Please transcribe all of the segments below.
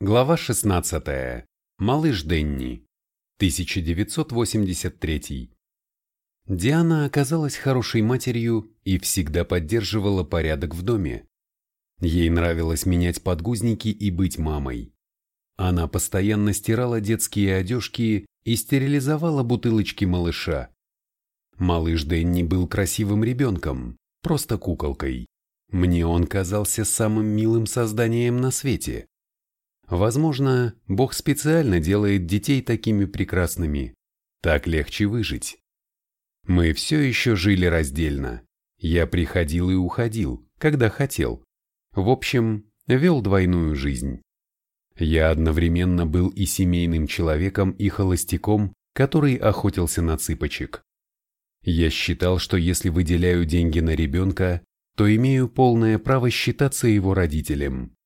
Глава 16. Малыш Денни. 1983. Диана оказалась хорошей матерью и всегда поддерживала порядок в доме. Ей нравилось менять подгузники и быть мамой. Она постоянно стирала детские одежки и стерилизовала бутылочки малыша. Малыш Денни был красивым ребенком, просто куколкой. Мне он казался самым милым созданием на свете. Возможно, Бог специально делает детей такими прекрасными. Так легче выжить. Мы все еще жили раздельно. Я приходил и уходил, когда хотел. В общем, вел двойную жизнь. Я одновременно был и семейным человеком, и холостяком, который охотился на цыпочек. Я считал, что если выделяю деньги на ребенка, то имею полное право считаться его родителем.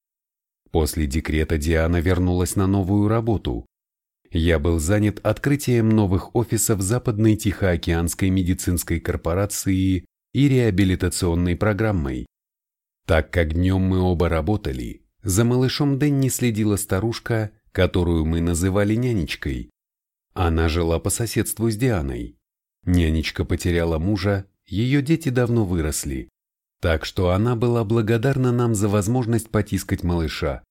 После декрета Диана вернулась на новую работу. Я был занят открытием новых офисов Западной Тихоокеанской медицинской корпорации и реабилитационной программой. Так как днем мы оба работали, за малышом Дэнни следила старушка, которую мы называли нянечкой. Она жила по соседству с Дианой. Нянечка потеряла мужа, ее дети давно выросли. Так что она была благодарна нам за возможность потискать малыша.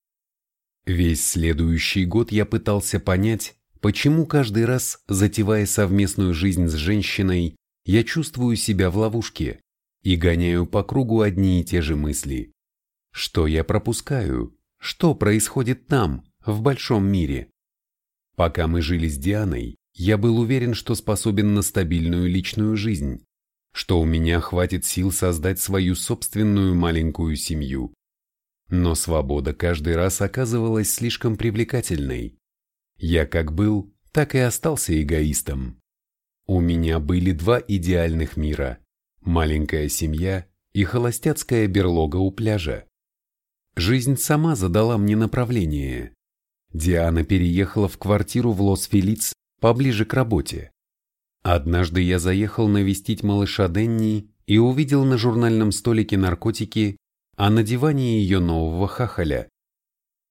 Весь следующий год я пытался понять, почему каждый раз, затевая совместную жизнь с женщиной, я чувствую себя в ловушке и гоняю по кругу одни и те же мысли. Что я пропускаю? Что происходит там, в большом мире? Пока мы жили с Дианой, я был уверен, что способен на стабильную личную жизнь что у меня хватит сил создать свою собственную маленькую семью. Но свобода каждый раз оказывалась слишком привлекательной. Я как был, так и остался эгоистом. У меня были два идеальных мира – маленькая семья и холостяцкая берлога у пляжа. Жизнь сама задала мне направление. Диана переехала в квартиру в Лос-Фелиц поближе к работе. Однажды я заехал навестить малыша Денни и увидел на журнальном столике наркотики, а на диване ее нового хахаля.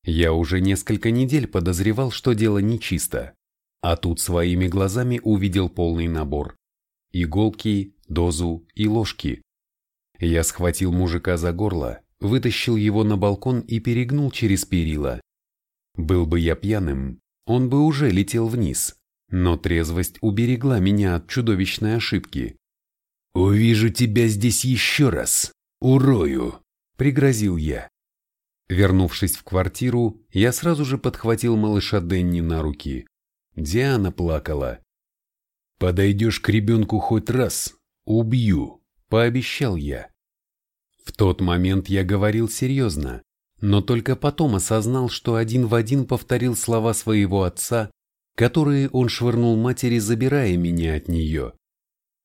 Я уже несколько недель подозревал, что дело нечисто, а тут своими глазами увидел полный набор. Иголки, дозу и ложки. Я схватил мужика за горло, вытащил его на балкон и перегнул через перила. Был бы я пьяным, он бы уже летел вниз, но трезвость уберегла меня от чудовищной ошибки. «Увижу тебя здесь еще раз, урою!» – пригрозил я. Вернувшись в квартиру, я сразу же подхватил малыша Денни на руки. Диана плакала. «Подойдешь к ребенку хоть раз, убью», – пообещал я. В тот момент я говорил серьезно, но только потом осознал, что один в один повторил слова своего отца которые он швырнул матери, забирая меня от нее.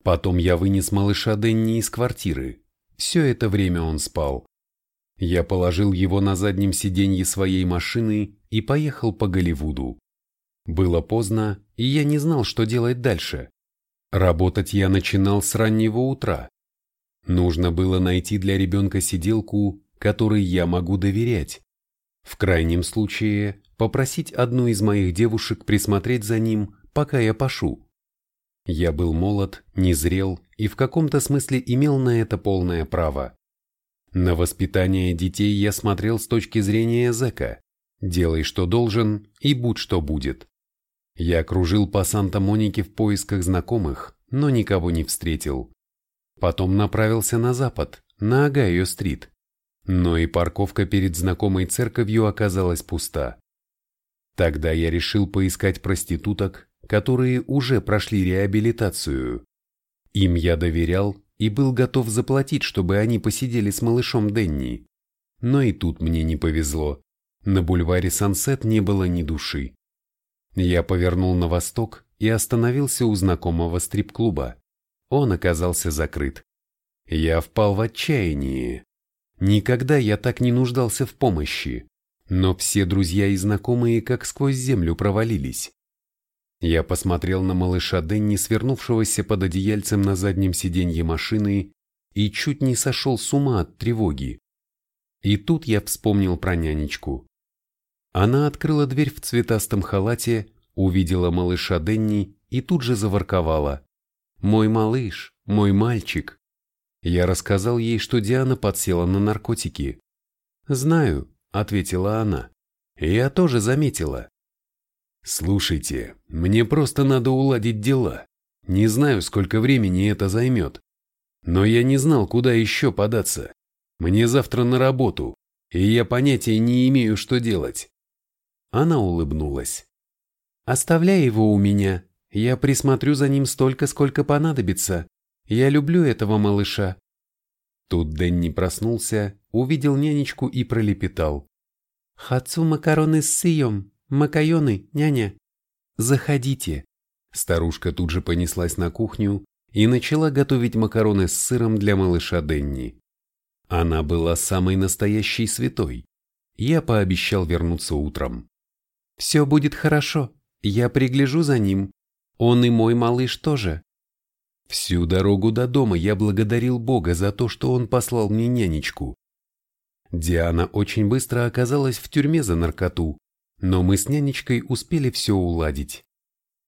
Потом я вынес малыша Денни из квартиры. Все это время он спал. Я положил его на заднем сиденье своей машины и поехал по Голливуду. Было поздно, и я не знал, что делать дальше. Работать я начинал с раннего утра. Нужно было найти для ребенка сиделку, которой я могу доверять. В крайнем случае, попросить одну из моих девушек присмотреть за ним, пока я пашу. Я был молод, незрел и в каком-то смысле имел на это полное право. На воспитание детей я смотрел с точки зрения зэка. Делай, что должен, и будь, что будет. Я кружил по Санта-Монике в поисках знакомых, но никого не встретил. Потом направился на запад, на Агайо-стрит. Но и парковка перед знакомой церковью оказалась пуста. Тогда я решил поискать проституток, которые уже прошли реабилитацию. Им я доверял и был готов заплатить, чтобы они посидели с малышом Денни. Но и тут мне не повезло. На бульваре Сансет не было ни души. Я повернул на восток и остановился у знакомого стрип-клуба. Он оказался закрыт. Я впал в отчаяние. Никогда я так не нуждался в помощи. Но все друзья и знакомые как сквозь землю провалились. Я посмотрел на малыша Денни, свернувшегося под одеяльцем на заднем сиденье машины, и чуть не сошел с ума от тревоги. И тут я вспомнил про нянечку. Она открыла дверь в цветастом халате, увидела малыша Денни и тут же заворковала. «Мой малыш, мой мальчик». Я рассказал ей, что Диана подсела на наркотики. «Знаю», — ответила она. «Я тоже заметила». «Слушайте, мне просто надо уладить дела. Не знаю, сколько времени это займет. Но я не знал, куда еще податься. Мне завтра на работу, и я понятия не имею, что делать. Она улыбнулась. Оставляй его у меня. Я присмотрю за ним столько, сколько понадобится. Я люблю этого малыша. Тут Дэнни проснулся, увидел нянечку и пролепетал. «Хацу макароны с сыем, макаёны, няня». «Заходите». Старушка тут же понеслась на кухню и начала готовить макароны с сыром для малыша Денни. Она была самой настоящей святой. Я пообещал вернуться утром. «Все будет хорошо, я пригляжу за ним. Он и мой малыш тоже». Всю дорогу до дома я благодарил Бога за то, что он послал мне нянечку. Диана очень быстро оказалась в тюрьме за наркоту, но мы с нянечкой успели все уладить.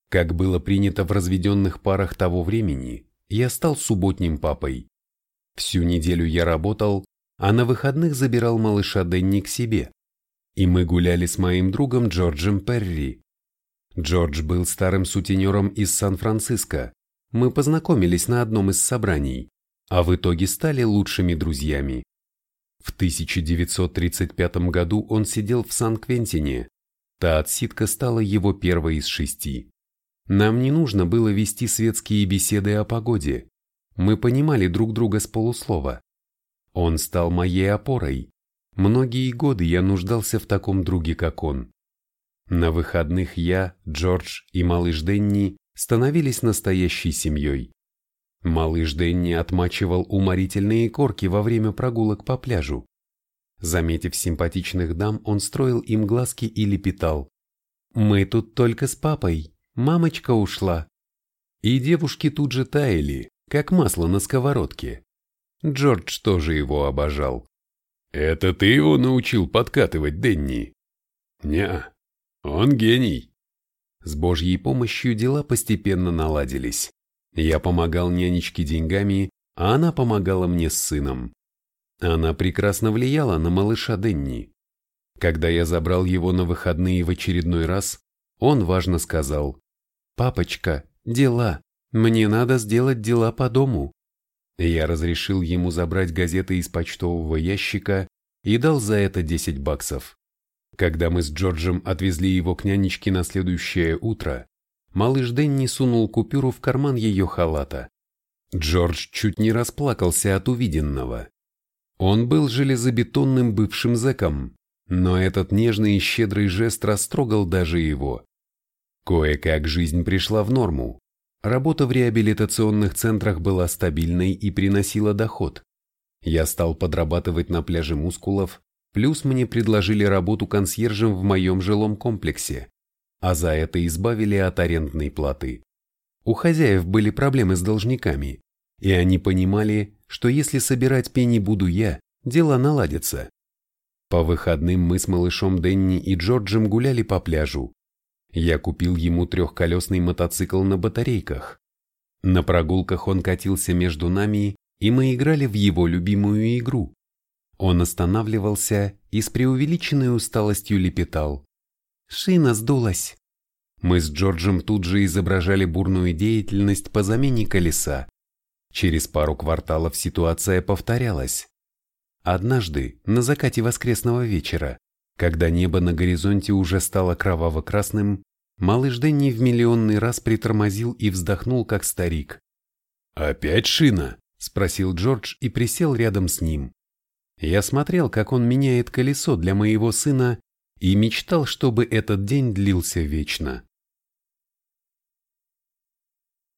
Как было принято в разведенных парах того времени, я стал субботним папой. Всю неделю я работал, а на выходных забирал малыша Денни к себе. И мы гуляли с моим другом Джорджем Перри. Джордж был старым сутенером из Сан-Франциско. Мы познакомились на одном из собраний, а в итоге стали лучшими друзьями. В 1935 году он сидел в Сан-Квентине. Та отсидка стала его первой из шести. Нам не нужно было вести светские беседы о погоде мы понимали друг друга с полуслова. Он стал моей опорой. Многие годы я нуждался в таком друге, как он. На выходных я, Джордж и малыш Денни становились настоящей семьей. Малыш Денни отмачивал уморительные корки во время прогулок по пляжу. Заметив симпатичных дам, он строил им глазки и лепетал. «Мы тут только с папой, мамочка ушла». И девушки тут же таяли, как масло на сковородке. Джордж тоже его обожал. «Это ты его научил подкатывать, Денни?» «Не, он гений». С Божьей помощью дела постепенно наладились. Я помогал нянечке деньгами, а она помогала мне с сыном. Она прекрасно влияла на малыша Денни. Когда я забрал его на выходные в очередной раз, он важно сказал «Папочка, дела». Мне надо сделать дела по дому. Я разрешил ему забрать газеты из почтового ящика и дал за это 10 баксов. Когда мы с Джорджем отвезли его к нянечке на следующее утро, малыш Дэнни сунул купюру в карман ее халата. Джордж чуть не расплакался от увиденного. Он был железобетонным бывшим зэком, но этот нежный и щедрый жест растрогал даже его. Кое-как жизнь пришла в норму, Работа в реабилитационных центрах была стабильной и приносила доход. Я стал подрабатывать на пляже мускулов, плюс мне предложили работу консьержем в моем жилом комплексе, а за это избавили от арендной платы. У хозяев были проблемы с должниками, и они понимали, что если собирать пени буду я, дела наладятся. По выходным мы с малышом Денни и Джорджем гуляли по пляжу, я купил ему трехколесный мотоцикл на батарейках. На прогулках он катился между нами, и мы играли в его любимую игру. Он останавливался и с преувеличенной усталостью лепетал. «Шина сдулась». Мы с Джорджем тут же изображали бурную деятельность по замене колеса. Через пару кварталов ситуация повторялась. Однажды, на закате воскресного вечера, когда небо на горизонте уже стало кроваво-красным, малыш Дэнни в миллионный раз притормозил и вздохнул, как старик. «Опять шина?» – спросил Джордж и присел рядом с ним. Я смотрел, как он меняет колесо для моего сына и мечтал, чтобы этот день длился вечно.